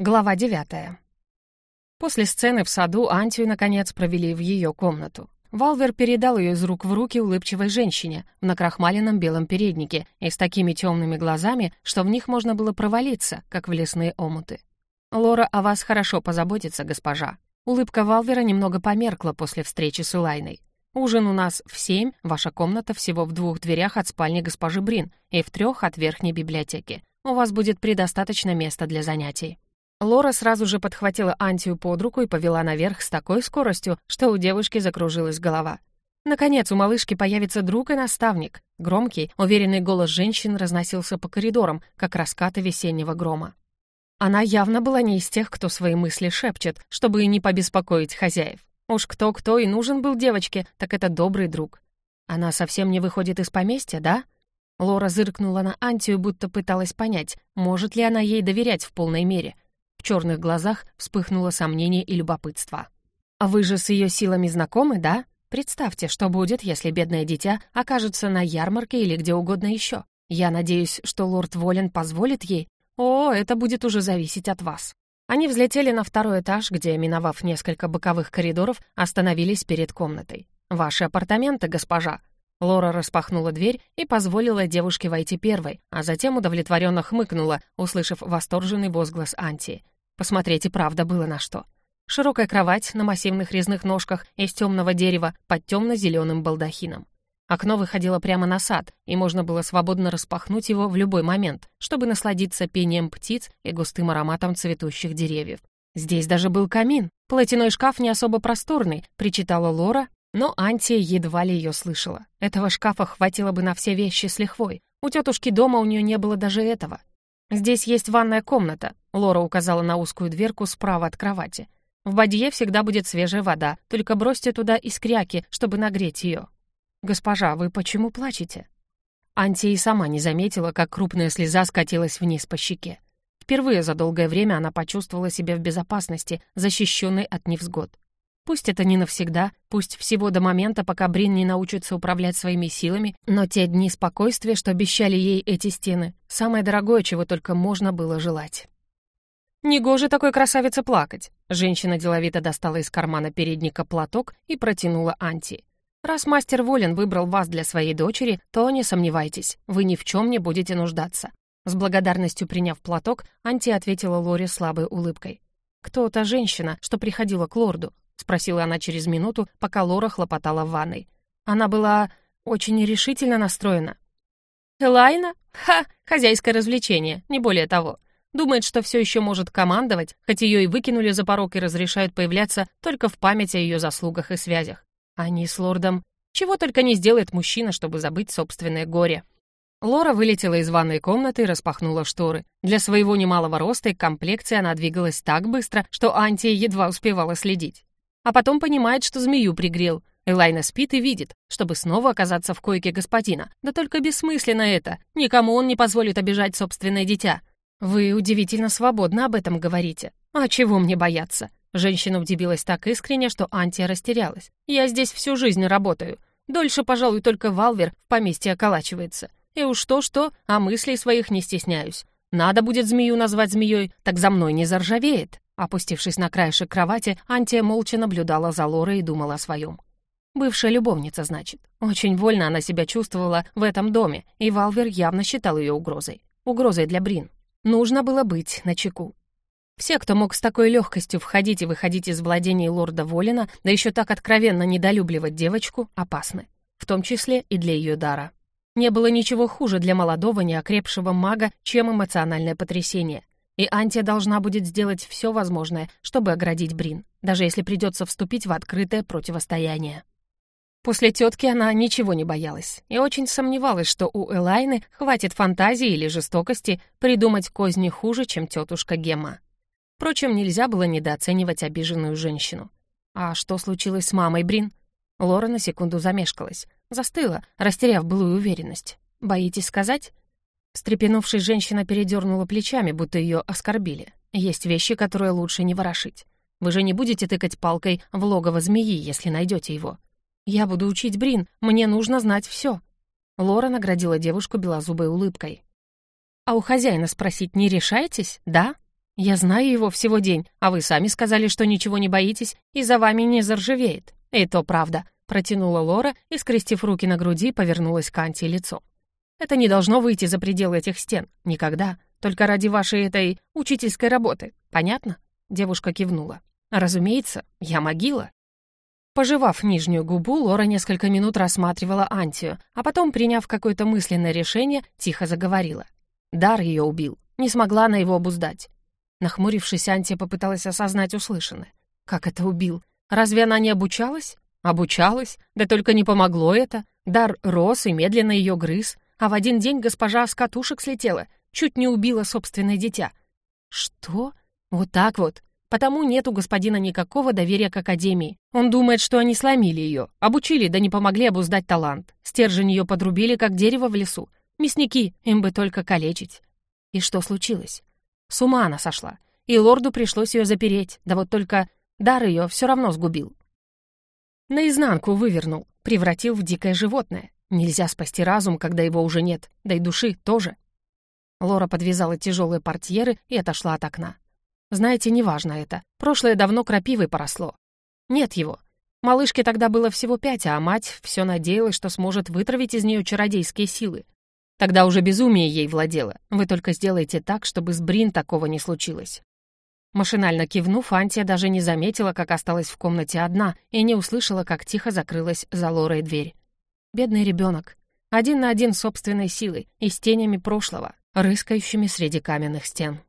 Глава девятая. После сцены в саду Антию, наконец, провели в ее комнату. Валвер передал ее из рук в руки улыбчивой женщине в накрахмаленном белом переднике и с такими темными глазами, что в них можно было провалиться, как в лесные омуты. «Лора о вас хорошо позаботится, госпожа». Улыбка Валвера немного померкла после встречи с Элайной. «Ужин у нас в семь, ваша комната всего в двух дверях от спальни госпожи Брин и в трех от верхней библиотеки. У вас будет предостаточно места для занятий». Лора сразу же подхватила Антию под руку и повела наверх с такой скоростью, что у девушки закружилась голова. Наконец, у малышки появится друг и наставник. Громкий, уверенный голос женщин разносился по коридорам, как раскаты весеннего грома. Она явно была не из тех, кто свои мысли шепчет, чтобы не побеспокоить хозяев. Уж кто-кто и нужен был девочке, так это добрый друг. Она совсем не выходит из поместья, да? Лора зыркнула на Антию, будто пыталась понять, может ли она ей доверять в полной мере — черных глазах вспыхнуло сомнение и любопытство. «А вы же с ее силами знакомы, да? Представьте, что будет, если бедное дитя окажется на ярмарке или где угодно еще. Я надеюсь, что лорд Волен позволит ей. О, это будет уже зависеть от вас». Они взлетели на второй этаж, где, миновав несколько боковых коридоров, остановились перед комнатой. «Ваши апартаменты, госпожа», Лора распахнула дверь и позволила девушке войти первой, а затем удовлетворенно хмыкнула, услышав восторженный возглас Анти. Посмотреть и правда было на что. Широкая кровать на массивных резных ножках из темного дерева под темно-зеленым балдахином. Окно выходило прямо на сад, и можно было свободно распахнуть его в любой момент, чтобы насладиться пением птиц и густым ароматом цветущих деревьев. Здесь даже был камин. Платяной шкаф не особо просторный, причитала Лора, но Антия едва ли ее слышала. Этого шкафа хватило бы на все вещи с лихвой. У тетушки дома у нее не было даже этого. «Здесь есть ванная комната», — Лора указала на узкую дверку справа от кровати. «В бадье всегда будет свежая вода, только бросьте туда искряки, чтобы нагреть ее». «Госпожа, вы почему плачете?» Антия и сама не заметила, как крупная слеза скатилась вниз по щеке. Впервые за долгое время она почувствовала себя в безопасности, защищенной от невзгод. Пусть это не навсегда, пусть всего до момента, пока Брин не научится управлять своими силами, но те дни спокойствия, что обещали ей эти стены, самое дорогое, чего только можно было желать. «Негоже такой красавице плакать!» Женщина деловито достала из кармана передника платок и протянула Анти. «Раз мастер Волен выбрал вас для своей дочери, то не сомневайтесь, вы ни в чем не будете нуждаться». С благодарностью приняв платок, Анти ответила Лоре слабой улыбкой. «Кто та женщина, что приходила к лорду? — спросила она через минуту, пока Лора хлопотала в ванной. Она была очень решительно настроена. «Элайна? Ха! Хозяйское развлечение, не более того. Думает, что все еще может командовать, хоть ее и выкинули за порог и разрешают появляться только в память о ее заслугах и связях. Они с лордом... Чего только не сделает мужчина, чтобы забыть собственное горе». Лора вылетела из ванной комнаты и распахнула шторы. Для своего немалого роста и комплекции она двигалась так быстро, что Антия едва успевала следить. А потом понимает, что змею пригрел. Элайна спит и видит, чтобы снова оказаться в койке господина. Да только бессмысленно это. Никому он не позволит обижать собственное дитя. Вы удивительно свободно об этом говорите. А чего мне бояться? Женщина удивилась так искренне, что Антия растерялась. «Я здесь всю жизнь работаю. Дольше, пожалуй, только Валвер в поместье околачивается. И уж то-что, а мыслей своих не стесняюсь. Надо будет змею назвать змеей, так за мной не заржавеет». Опустившись на краешек кровати, Антия молча наблюдала за Лорой и думала о своем. Бывшая любовница, значит. Очень вольно она себя чувствовала в этом доме, и Валвер явно считал ее угрозой. Угрозой для Брин. Нужно было быть начеку. Все, кто мог с такой легкостью входить и выходить из владений лорда Волина, да еще так откровенно недолюбливать девочку, опасны. В том числе и для ее дара. Не было ничего хуже для молодого, неокрепшего мага, чем эмоциональное потрясение. И Антия должна будет сделать все возможное, чтобы оградить Брин, даже если придется вступить в открытое противостояние. После тетки она ничего не боялась и очень сомневалась, что у Элайны хватит фантазии или жестокости придумать козни хуже, чем тетушка Гемма. Впрочем, нельзя было недооценивать обиженную женщину. А что случилось с мамой Брин? Лора на секунду замешкалась, застыла, растеряв былую уверенность. «Боитесь сказать?» Встрепенувшись, женщина передернула плечами, будто ее оскорбили. Есть вещи, которые лучше не ворошить. Вы же не будете тыкать палкой в логово змеи, если найдете его. Я буду учить Брин, мне нужно знать все. Лора наградила девушку белозубой улыбкой. «А у хозяина спросить не решаетесь, да?» «Я знаю его всего день, а вы сами сказали, что ничего не боитесь и за вами не заржавеет». «И то правда», — протянула Лора и, скрестив руки на груди, повернулась к Анти лицом. «Это не должно выйти за пределы этих стен. Никогда. Только ради вашей этой учительской работы. Понятно?» Девушка кивнула. «Разумеется, я могила». Пожевав нижнюю губу, Лора несколько минут рассматривала Антию, а потом, приняв какое-то мысленное решение, тихо заговорила. Дар ее убил. Не смогла она его обуздать. Нахмурившись, Антия попыталась осознать услышанное. Как это убил? Разве она не обучалась? Обучалась, да только не помогло это. Дар рос и медленно ее грыз, а в один день госпожа с катушек слетела, чуть не убила собственное дитя. Что? Вот так вот. Потому нет у господина никакого доверия к Академии. Он думает, что они сломили ее, обучили, да не помогли обуздать талант. Стержень ее подрубили, как дерево в лесу. Мясники, им бы только калечить. И что случилось? С ума она сошла. И лорду пришлось ее запереть, да вот только дар ее все равно сгубил. Наизнанку вывернул, превратил в дикое животное. Нельзя спасти разум, когда его уже нет, да и души тоже. Лора подвязала тяжелые портьеры и отошла от окна. Знаете, неважно это. Прошлое давно крапивой поросло. Нет его. Малышке тогда было всего пять, а мать все надеялась, что сможет вытравить из нее чародейские силы. Тогда уже безумие ей владело. Вы только сделайте так, чтобы с Брин такого не случилось». Машинально кивнув, Антия даже не заметила, как осталась в комнате одна, и не услышала, как тихо закрылась за Лорой дверь. Бедный ребенок. Один на один собственной силой и с тенями прошлого, рыскающими среди каменных стен.